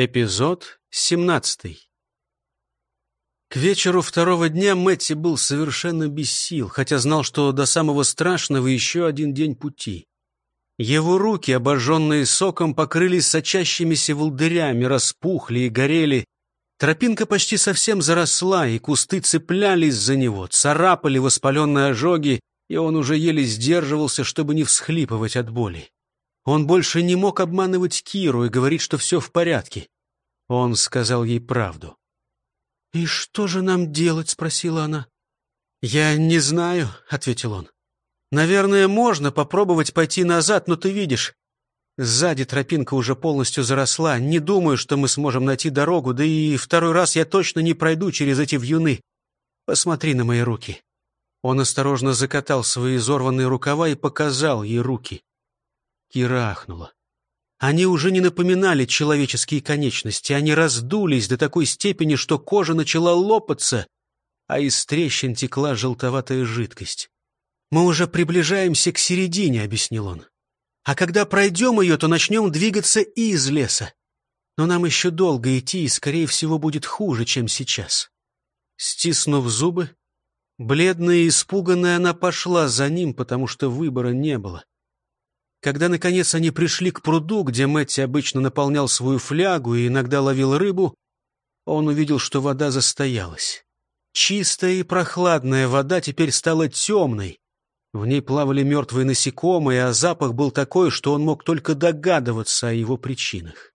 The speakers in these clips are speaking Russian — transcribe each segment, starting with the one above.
Эпизод 17 К вечеру второго дня Мэтти был совершенно без сил, хотя знал, что до самого страшного еще один день пути. Его руки, обожженные соком, покрылись сочащимися волдырями, распухли и горели. Тропинка почти совсем заросла, и кусты цеплялись за него, царапали воспаленные ожоги, и он уже еле сдерживался, чтобы не всхлипывать от боли. Он больше не мог обманывать Киру и говорить, что все в порядке. Он сказал ей правду. «И что же нам делать?» — спросила она. «Я не знаю», — ответил он. «Наверное, можно попробовать пойти назад, но ты видишь, сзади тропинка уже полностью заросла. Не думаю, что мы сможем найти дорогу, да и второй раз я точно не пройду через эти вьюны. Посмотри на мои руки». Он осторожно закатал свои изорванные рукава и показал ей руки. Кира ахнула. Они уже не напоминали человеческие конечности, они раздулись до такой степени, что кожа начала лопаться, а из трещин текла желтоватая жидкость. «Мы уже приближаемся к середине», — объяснил он. «А когда пройдем ее, то начнем двигаться из леса. Но нам еще долго идти, и, скорее всего, будет хуже, чем сейчас». Стиснув зубы, бледная и испуганная, она пошла за ним, потому что выбора не было. Когда, наконец, они пришли к пруду, где Мэтти обычно наполнял свою флягу и иногда ловил рыбу, он увидел, что вода застоялась. Чистая и прохладная вода теперь стала темной. В ней плавали мертвые насекомые, а запах был такой, что он мог только догадываться о его причинах.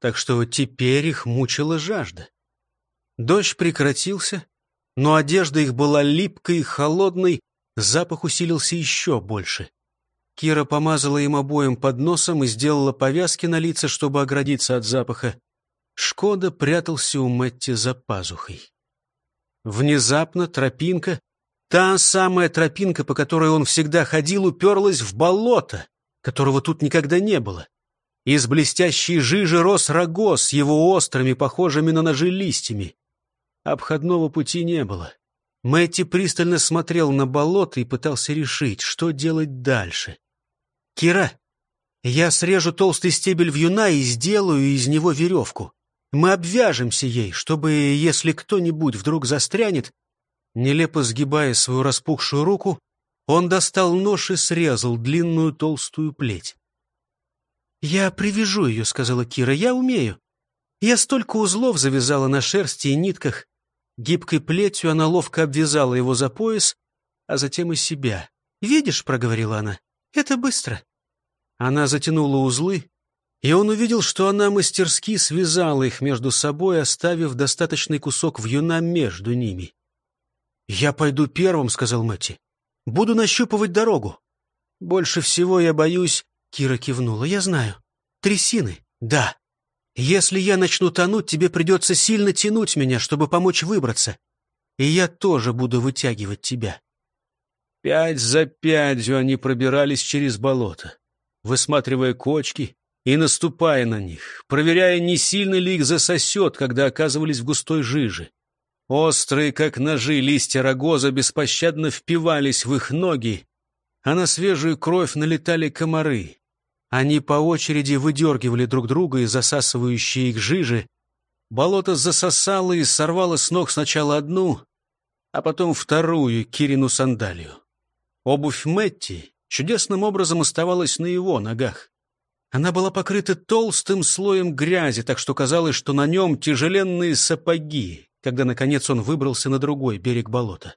Так что теперь их мучила жажда. Дождь прекратился, но одежда их была липкой и холодной, запах усилился еще больше. Кира помазала им обоим под носом и сделала повязки на лица, чтобы оградиться от запаха. Шкода прятался у Мэтти за пазухой. Внезапно тропинка, та самая тропинка, по которой он всегда ходил, уперлась в болото, которого тут никогда не было. Из блестящей жижи рос рогоз с его острыми, похожими на ножи листьями. Обходного пути не было. Мэтти пристально смотрел на болото и пытался решить, что делать дальше. «Кира, я срежу толстый стебель вьюна и сделаю из него веревку. Мы обвяжемся ей, чтобы, если кто-нибудь вдруг застрянет...» Нелепо сгибая свою распухшую руку, он достал нож и срезал длинную толстую плеть. «Я привяжу ее», — сказала Кира, — «я умею. Я столько узлов завязала на шерсти и нитках. Гибкой плетью она ловко обвязала его за пояс, а затем и себя. «Видишь», — проговорила она, это быстро. Она затянула узлы, и он увидел, что она мастерски связала их между собой, оставив достаточный кусок вьюна между ними. «Я пойду первым», — сказал Мэтти. «Буду нащупывать дорогу». «Больше всего я боюсь...» — Кира кивнула. «Я знаю. Трясины. Да. Если я начну тонуть, тебе придется сильно тянуть меня, чтобы помочь выбраться. И я тоже буду вытягивать тебя. Пять за пятью они пробирались через болото, высматривая кочки и наступая на них, проверяя, не сильно ли их засосет, когда оказывались в густой жиже. Острые, как ножи, листья рогоза беспощадно впивались в их ноги, а на свежую кровь налетали комары. Они по очереди выдергивали друг друга из засасывающей их жижи. Болото засосало и сорвало с ног сначала одну, а потом вторую Кирину сандалию. Обувь Мэтти чудесным образом оставалась на его ногах. Она была покрыта толстым слоем грязи, так что казалось, что на нем тяжеленные сапоги, когда, наконец, он выбрался на другой берег болота.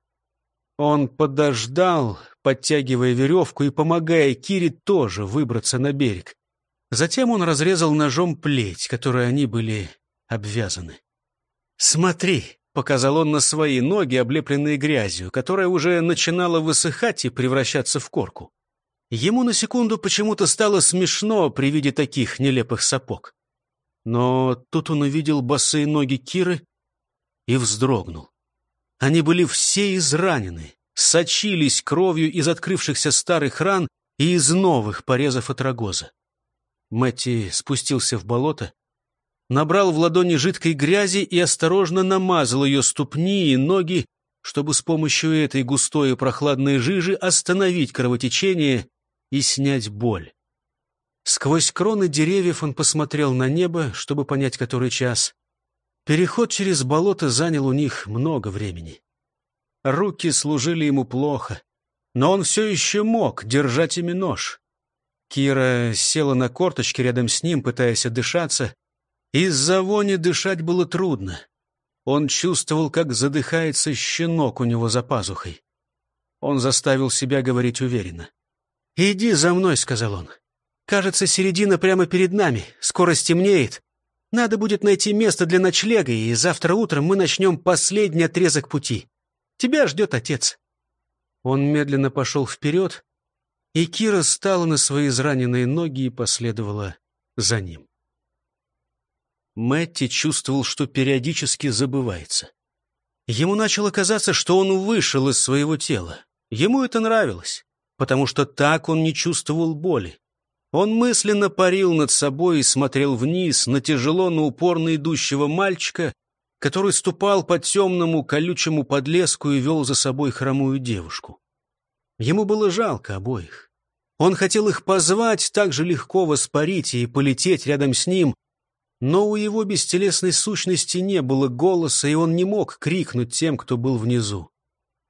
Он подождал, подтягивая веревку и помогая Кире тоже выбраться на берег. Затем он разрезал ножом плеть, которой они были обвязаны. «Смотри!» Показал он на свои ноги, облепленные грязью, которая уже начинала высыхать и превращаться в корку. Ему на секунду почему-то стало смешно при виде таких нелепых сапог. Но тут он увидел босые ноги Киры и вздрогнул. Они были все изранены, сочились кровью из открывшихся старых ран и из новых порезов от рогоза. Мэтти спустился в болото, набрал в ладони жидкой грязи и осторожно намазал ее ступни и ноги, чтобы с помощью этой густой и прохладной жижи остановить кровотечение и снять боль. Сквозь кроны деревьев он посмотрел на небо, чтобы понять, который час. Переход через болото занял у них много времени. Руки служили ему плохо, но он все еще мог держать ими нож. Кира села на корточки рядом с ним, пытаясь отдышаться. Из-за вони дышать было трудно. Он чувствовал, как задыхается щенок у него за пазухой. Он заставил себя говорить уверенно. «Иди за мной», — сказал он. «Кажется, середина прямо перед нами. Скоро стемнеет. Надо будет найти место для ночлега, и завтра утром мы начнем последний отрезок пути. Тебя ждет отец». Он медленно пошел вперед, и Кира стала на свои израненные ноги и последовала за ним. Мэтти чувствовал, что периодически забывается. Ему начало казаться, что он вышел из своего тела. Ему это нравилось, потому что так он не чувствовал боли. Он мысленно парил над собой и смотрел вниз на тяжело, но упорно идущего мальчика, который ступал по темному колючему подлеску и вел за собой хромую девушку. Ему было жалко обоих. Он хотел их позвать, так же легко воспарить и полететь рядом с ним, но у его бестелесной сущности не было голоса, и он не мог крикнуть тем, кто был внизу.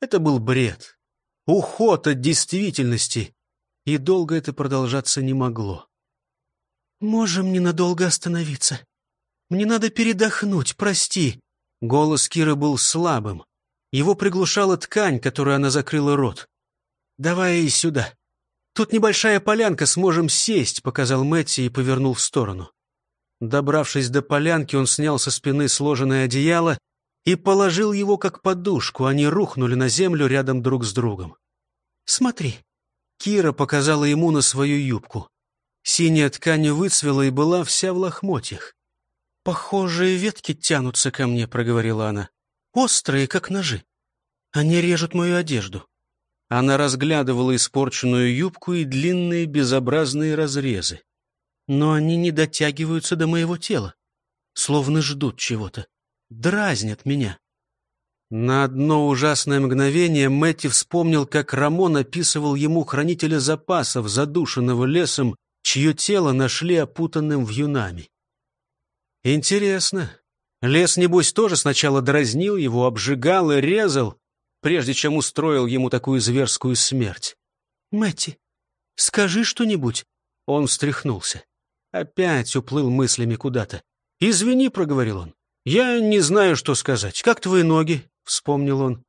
Это был бред, уход от действительности, и долго это продолжаться не могло. «Можем ненадолго остановиться. Мне надо передохнуть, прости». Голос Киры был слабым. Его приглушала ткань, которой она закрыла рот. «Давай сюда. Тут небольшая полянка, сможем сесть», — показал Мэтти и повернул в сторону. Добравшись до полянки, он снял со спины сложенное одеяло и положил его как подушку. Они рухнули на землю рядом друг с другом. «Смотри», Кира показала ему на свою юбку. Синяя ткань выцвела и была вся в лохмотьях. «Похожие ветки тянутся ко мне», — проговорила она. «Острые, как ножи. Они режут мою одежду». Она разглядывала испорченную юбку и длинные безобразные разрезы. Но они не дотягиваются до моего тела, словно ждут чего-то, дразнят меня. На одно ужасное мгновение Мэтти вспомнил, как Рамон описывал ему хранителя запасов, задушенного лесом, чье тело нашли опутанным вьюнами. Интересно, лес, небось, тоже сначала дразнил его, обжигал и резал, прежде чем устроил ему такую зверскую смерть. «Мэтти, скажи что-нибудь!» Он встряхнулся. Опять уплыл мыслями куда-то. «Извини», — проговорил он. «Я не знаю, что сказать. Как твои ноги? — вспомнил он.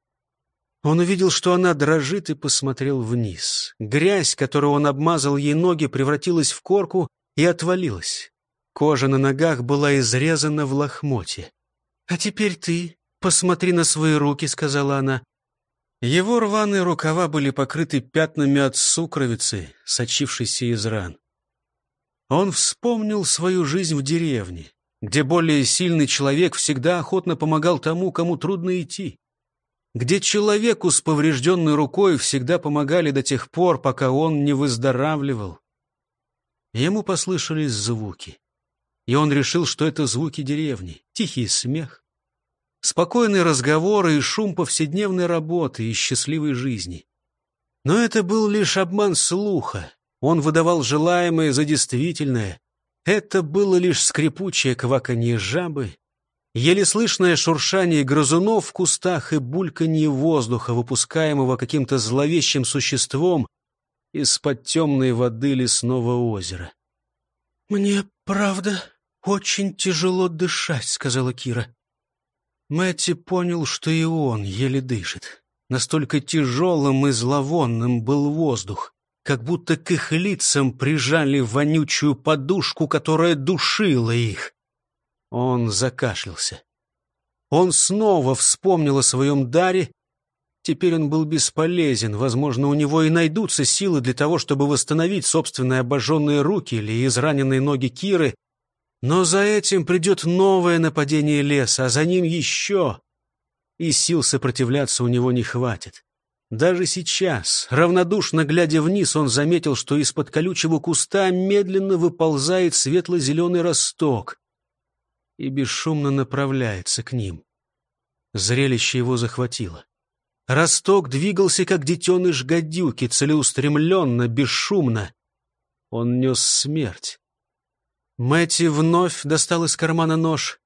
Он увидел, что она дрожит, и посмотрел вниз. Грязь, которую он обмазал ей ноги, превратилась в корку и отвалилась. Кожа на ногах была изрезана в лохмоте. «А теперь ты посмотри на свои руки», — сказала она. Его рваные рукава были покрыты пятнами от сукровицы, сочившейся из ран. Он вспомнил свою жизнь в деревне где более сильный человек всегда охотно помогал тому, кому трудно идти, где человеку с поврежденной рукой всегда помогали до тех пор, пока он не выздоравливал. Ему послышались звуки, и он решил, что это звуки деревни, тихий смех, спокойные разговоры и шум повседневной работы и счастливой жизни. Но это был лишь обман слуха, он выдавал желаемое за действительное, это было лишь скрипучее кваканье жабы, еле слышное шуршание грызунов в кустах и бульканье воздуха, выпускаемого каким-то зловещим существом из-под темной воды лесного озера. «Мне, правда, очень тяжело дышать», — сказала Кира. Мэтти понял, что и он еле дышит. Настолько тяжелым и зловонным был воздух как будто к их лицам прижали вонючую подушку, которая душила их. Он закашлялся. Он снова вспомнил о своем даре. Теперь он был бесполезен. Возможно, у него и найдутся силы для того, чтобы восстановить собственные обожженные руки или израненные ноги Киры. Но за этим придет новое нападение леса, а за ним еще. И сил сопротивляться у него не хватит. Даже сейчас, равнодушно глядя вниз, он заметил, что из-под колючего куста медленно выползает светло-зеленый росток и бесшумно направляется к ним. Зрелище его захватило. Росток двигался, как детеныш гадюки, целеустремленно, бесшумно. Он нес смерть. Мэтти вновь достал из кармана нож.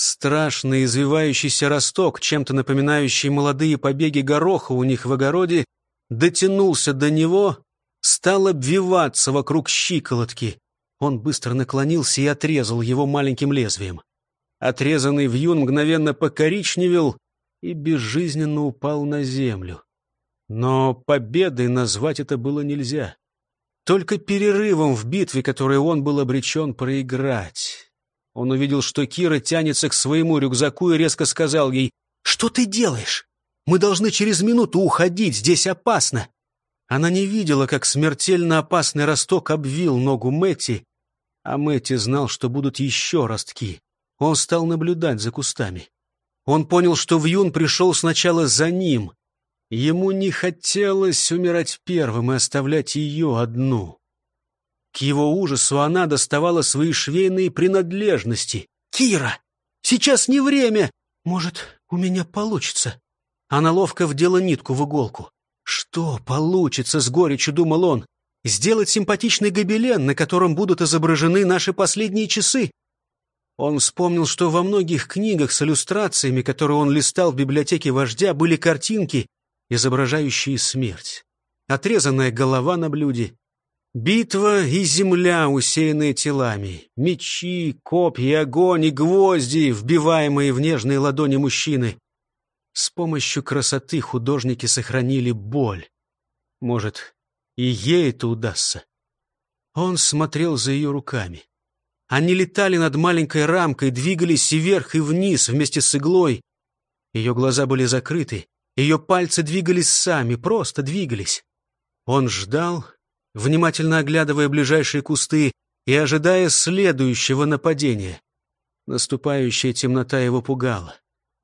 Страшный извивающийся росток, чем-то напоминающий молодые побеги гороха у них в огороде, дотянулся до него, стал обвиваться вокруг щиколотки. Он быстро наклонился и отрезал его маленьким лезвием. Отрезанный вьюн мгновенно покоричневел и безжизненно упал на землю. Но победой назвать это было нельзя. Только перерывом в битве, которой он был обречен проиграть. Он увидел, что Кира тянется к своему рюкзаку и резко сказал ей, «Что ты делаешь? Мы должны через минуту уходить, здесь опасно». Она не видела, как смертельно опасный росток обвил ногу Мэти, а Мэти знал, что будут еще ростки. Он стал наблюдать за кустами. Он понял, что Вьюн пришел сначала за ним. Ему не хотелось умирать первым и оставлять ее одну. К его ужасу она доставала свои швейные принадлежности. «Кира! Сейчас не время! Может, у меня получится?» Она ловко вдела нитку в иголку. «Что получится?» — с горечью думал он. «Сделать симпатичный гобелен, на котором будут изображены наши последние часы». Он вспомнил, что во многих книгах с иллюстрациями, которые он листал в библиотеке вождя, были картинки, изображающие смерть. Отрезанная голова на блюде, Битва и земля, усеянные телами, мечи, копья, огонь и гвозди, вбиваемые в нежные ладони мужчины. С помощью красоты художники сохранили боль. Может, и ей это удастся. Он смотрел за ее руками. Они летали над маленькой рамкой, двигались и вверх, и вниз вместе с иглой. Ее глаза были закрыты, ее пальцы двигались сами, просто двигались. Он ждал, внимательно оглядывая ближайшие кусты и ожидая следующего нападения. Наступающая темнота его пугала.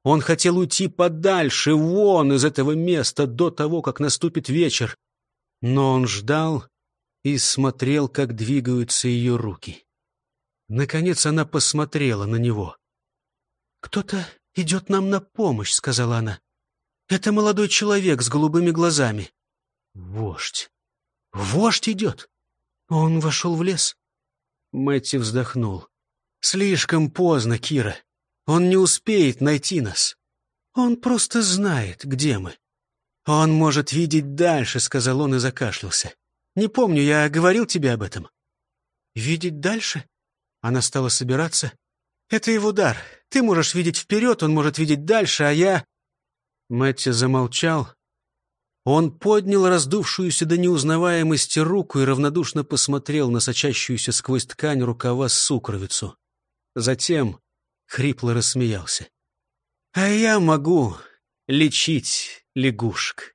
Он хотел уйти подальше, вон из этого места, до того, как наступит вечер. Но он ждал и смотрел, как двигаются ее руки. Наконец она посмотрела на него. «Кто-то идет нам на помощь», — сказала она. «Это молодой человек с голубыми глазами». «Вождь! Вождь идет. Он вошел в лес. Мэтти вздохнул. Слишком поздно, Кира. Он не успеет найти нас. Он просто знает, где мы. Он может видеть дальше, сказал он и закашлялся. Не помню, я говорил тебе об этом. Видеть дальше? Она стала собираться. Это его дар. Ты можешь видеть вперед, он может видеть дальше, а я... Мэтти замолчал, он поднял раздувшуюся до неузнаваемости руку и равнодушно посмотрел на сочащуюся сквозь ткань рукава сукровицу. Затем хрипло рассмеялся. «А я могу лечить лягушек».